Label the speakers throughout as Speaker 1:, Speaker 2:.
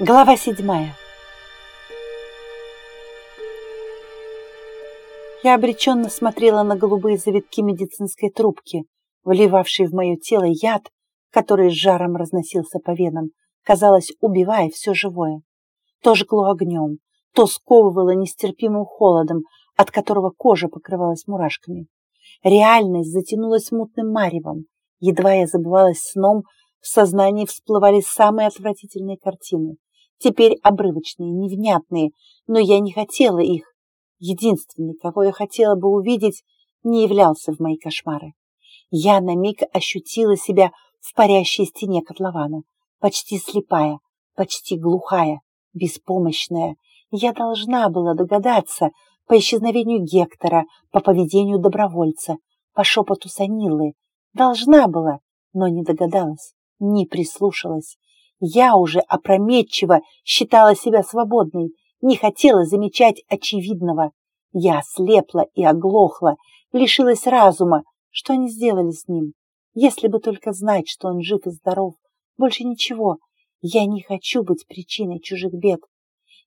Speaker 1: Глава седьмая. Я обреченно смотрела на голубые завитки медицинской трубки, вливавшей в мое тело яд, который с жаром разносился по венам, казалось, убивая все живое. То жгло огнем, то сковывало нестерпимым холодом, от которого кожа покрывалась мурашками. Реальность затянулась мутным маревом. Едва я забывалась сном, в сознании всплывали самые отвратительные картины. Теперь обрывочные, невнятные, но я не хотела их. Единственный, кого я хотела бы увидеть, не являлся в мои кошмары. Я на миг ощутила себя в парящей стене котлована, почти слепая, почти глухая, беспомощная. Я должна была догадаться по исчезновению Гектора, по поведению добровольца, по шепоту Санилы. Должна была, но не догадалась, не прислушалась. Я уже опрометчиво считала себя свободной, не хотела замечать очевидного. Я ослепла и оглохла, лишилась разума. Что они сделали с ним? Если бы только знать, что он жив и здоров. Больше ничего. Я не хочу быть причиной чужих бед.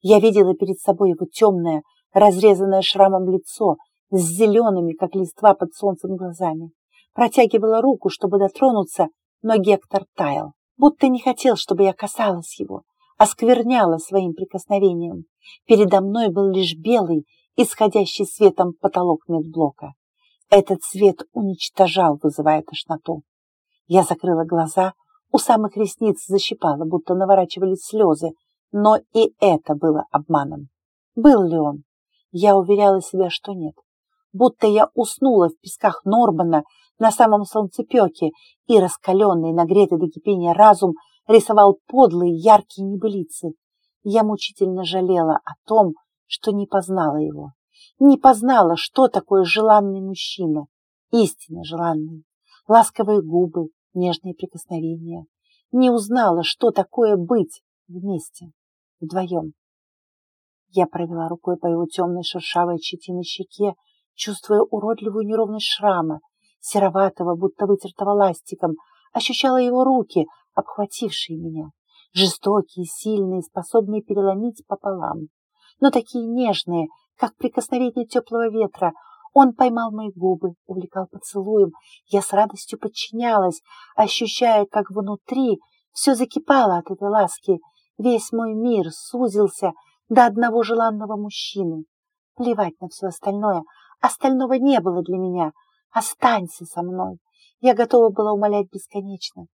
Speaker 1: Я видела перед собой его темное, разрезанное шрамом лицо с зелеными, как листва под солнцем, глазами. Протягивала руку, чтобы дотронуться, но Гектор таял, будто не хотел, чтобы я касалась его, оскверняла своим прикосновением. Передо мной был лишь белый, исходящий светом потолок медблока. Этот свет уничтожал, вызывая тошноту. Я закрыла глаза, у самых ресниц защипала, будто наворачивались слезы, но и это было обманом. Был ли он? Я уверяла себя, что нет. Будто я уснула в песках Норбана на самом солнцепеке, и раскаленный, нагретый до кипения разум рисовал подлые, яркие небылицы. Я мучительно жалела о том, что не познала его. Не познала, что такое желанный мужчина, истинно желанный. Ласковые губы, нежные прикосновения. Не узнала, что такое быть вместе, вдвоем. Я провела рукой по его темной шершавой щетиной щеке, чувствуя уродливую неровность шрама, сероватого, будто вытертого ластиком, ощущала его руки, обхватившие меня, жестокие, сильные, способные переломить пополам, но такие нежные, как прикосновение теплого ветра, он поймал мои губы, увлекал поцелуем. Я с радостью подчинялась, ощущая, как внутри все закипало от этой ласки. Весь мой мир сузился до одного желанного мужчины. Плевать на все остальное. Остального не было для меня. Останься со мной. Я готова была умолять бесконечно.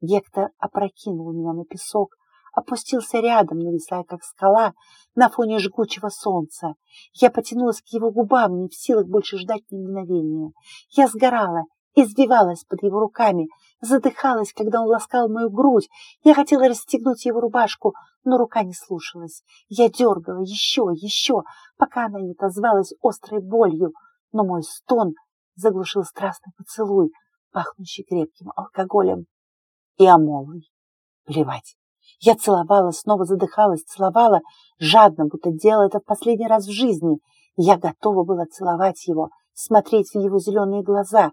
Speaker 1: Гектор опрокинул меня на песок, опустился рядом, нависая как скала на фоне жгучего солнца. Я потянулась к его губам, не в силах больше ждать ни мгновения. Я сгорала, избивалась под его руками, задыхалась, когда он ласкал мою грудь. Я хотела расстегнуть его рубашку, но рука не слушалась. Я дергала еще, еще, пока она не отозвалась острой болью, но мой стон заглушил страстный поцелуй, пахнущий крепким алкоголем и амолой. Плевать. Я целовала, снова задыхалась, целовала, жадно, будто делала это в последний раз в жизни. Я готова была целовать его, смотреть в его зеленые глаза,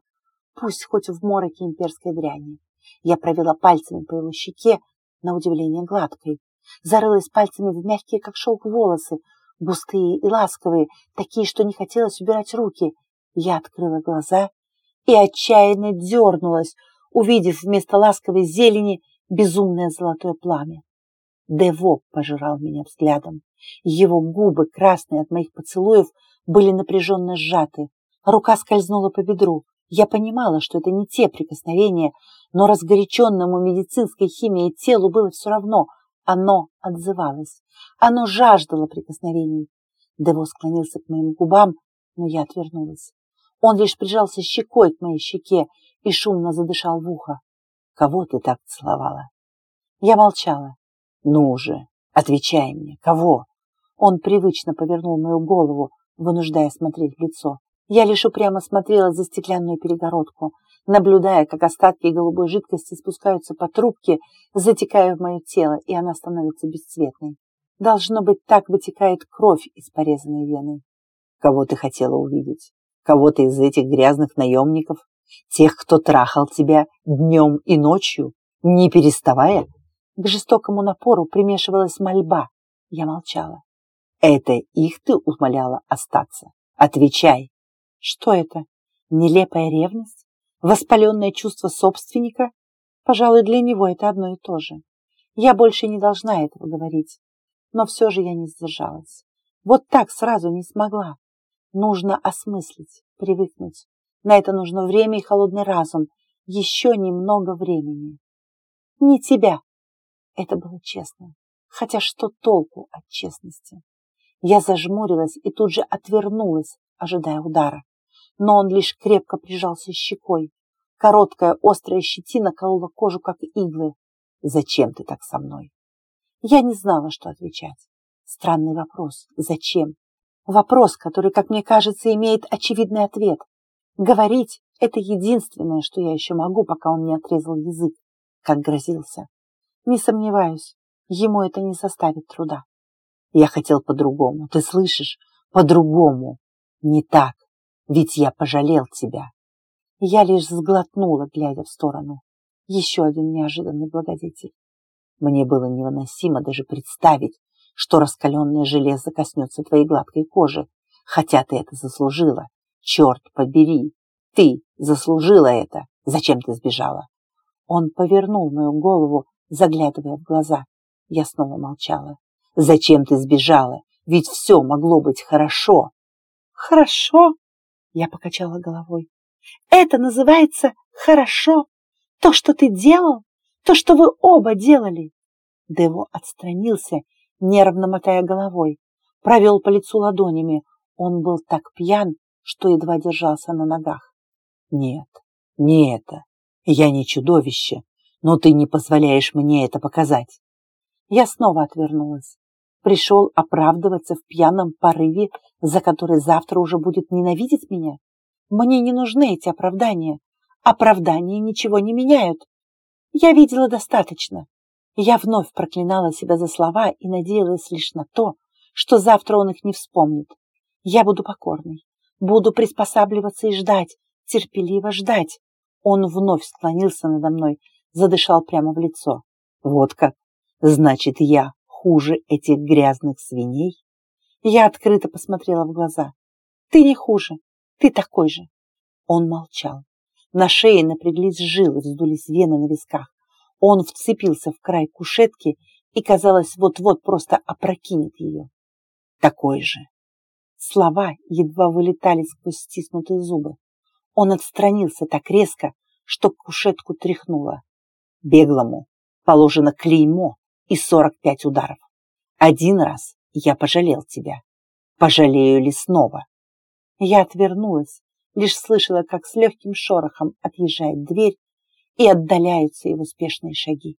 Speaker 1: пусть хоть в мороке имперской дряни. Я провела пальцами по его щеке, на удивление гладкой, зарылась пальцами в мягкие, как шелк, волосы, густые и ласковые, такие, что не хотелось убирать руки. Я открыла глаза и отчаянно дернулась, увидев вместо ласковой зелени безумное золотое пламя. Дево пожирал меня взглядом. Его губы, красные от моих поцелуев, были напряженно сжаты. Рука скользнула по бедру. Я понимала, что это не те прикосновения, но разгоряченному медицинской химией телу было все равно. Оно отзывалось. Оно жаждало прикосновений. Дево склонился к моим губам, но я отвернулась. Он лишь прижался щекой к моей щеке и шумно задышал в ухо. Кого ты так целовала? Я молчала. Ну же, отвечай мне, кого? Он привычно повернул мою голову, вынуждая смотреть в лицо. Я лишь упрямо смотрела за стеклянную перегородку, наблюдая, как остатки голубой жидкости спускаются по трубке, затекая в мое тело, и она становится бесцветной. Должно быть, так вытекает кровь из порезанной вены. Кого ты хотела увидеть? Кого-то из этих грязных наемников? Тех, кто трахал тебя днем и ночью, не переставая? К жестокому напору примешивалась мольба. Я молчала.
Speaker 2: Это их ты умоляла остаться? Отвечай.
Speaker 1: Что это? Нелепая ревность? Воспаленное чувство собственника? Пожалуй, для него это одно и то же. Я больше не должна этого говорить. Но все же я не сдержалась. Вот так сразу не смогла. Нужно осмыслить, привыкнуть. На это нужно время и холодный разум. Еще немного времени. Не тебя. Это было честно. Хотя что толку от честности? Я зажмурилась и тут же отвернулась, ожидая удара. Но он лишь крепко прижался щекой. Короткая острая щетина колола кожу, как иглы. «Зачем ты так со мной?» Я не знала, что отвечать. Странный вопрос. Зачем? Вопрос, который, как мне кажется, имеет очевидный ответ. Говорить — это единственное, что я еще могу, пока он не отрезал язык, как грозился. Не сомневаюсь, ему это не составит труда.
Speaker 2: Я хотел по-другому, ты слышишь? По-другому. Не так, ведь я пожалел тебя.
Speaker 1: Я лишь сглотнула, глядя в сторону. Еще один неожиданный благодетель.
Speaker 2: Мне было невыносимо даже представить, что раскаленное железо коснется твоей гладкой кожи, хотя ты это заслужила. Черт побери, ты заслужила это. Зачем ты сбежала?
Speaker 1: Он повернул мою голову, заглядывая в глаза. Я снова молчала.
Speaker 2: Зачем ты сбежала? Ведь все могло быть хорошо.
Speaker 1: Хорошо? Я покачала головой. Это называется хорошо? То, что ты делал? То, что вы оба делали. Дево отстранился, нервно мотая головой, провел по лицу ладонями. Он был так пьян, что едва держался на ногах.
Speaker 2: Нет, не это. Я не чудовище, но ты не позволяешь мне это показать.
Speaker 1: Я снова отвернулась. Пришел оправдываться в пьяном порыве, за который завтра уже будет ненавидеть меня. Мне не нужны эти оправдания. Оправдания ничего не меняют. Я видела достаточно. Я вновь проклинала себя за слова и надеялась лишь на то, что завтра он их не вспомнит. Я буду покорной, буду приспосабливаться и ждать, терпеливо ждать. Он вновь склонился надо мной, задышал прямо в лицо.
Speaker 2: Вот как? Значит, я хуже этих грязных свиней?
Speaker 1: Я открыто посмотрела в глаза. Ты не хуже, ты такой же. Он молчал. На шее напряглись жилы, вздулись вены на висках. Он вцепился в край кушетки и, казалось, вот-вот просто опрокинет ее.
Speaker 2: Такой же.
Speaker 1: Слова едва вылетали сквозь стиснутые зубы. Он отстранился так резко, что кушетку тряхнуло.
Speaker 2: Беглому положено клеймо и сорок пять ударов. Один раз я пожалел тебя. Пожалею ли снова?
Speaker 1: Я отвернулась, лишь слышала, как с легким шорохом отъезжает дверь и отдаляются его спешные шаги.